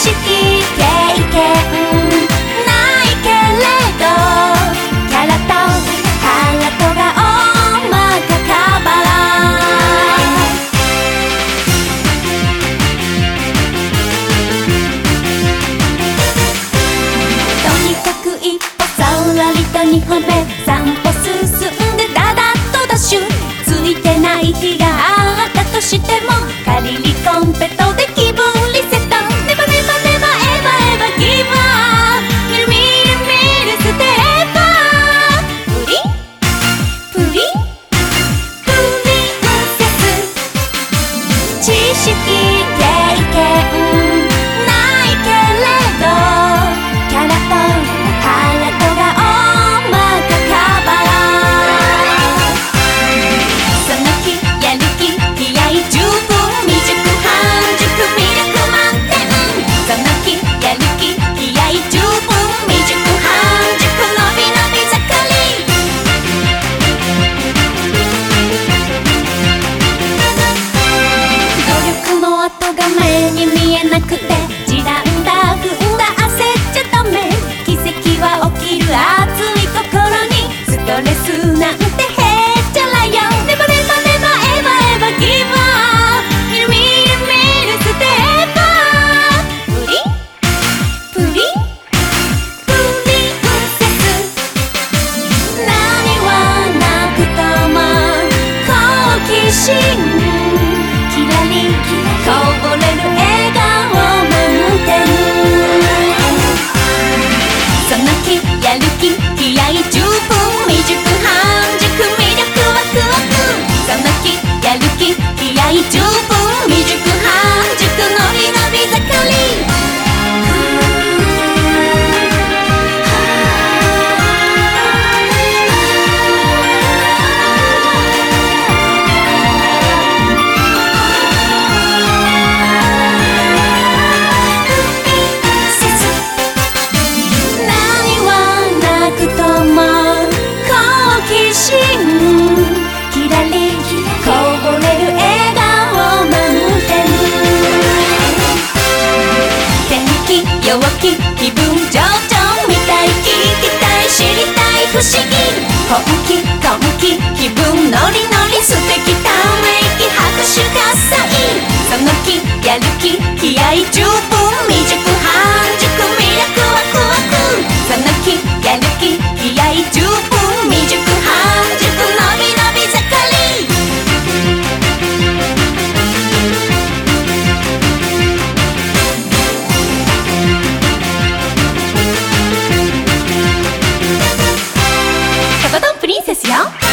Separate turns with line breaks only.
識経験ないけれどキャラとカラコがおまかかばらとにかく一歩さらりと二歩目三本気本気気分ノリノリ素敵ため息拍手喝采その気やる気気合十分未熟 안녕.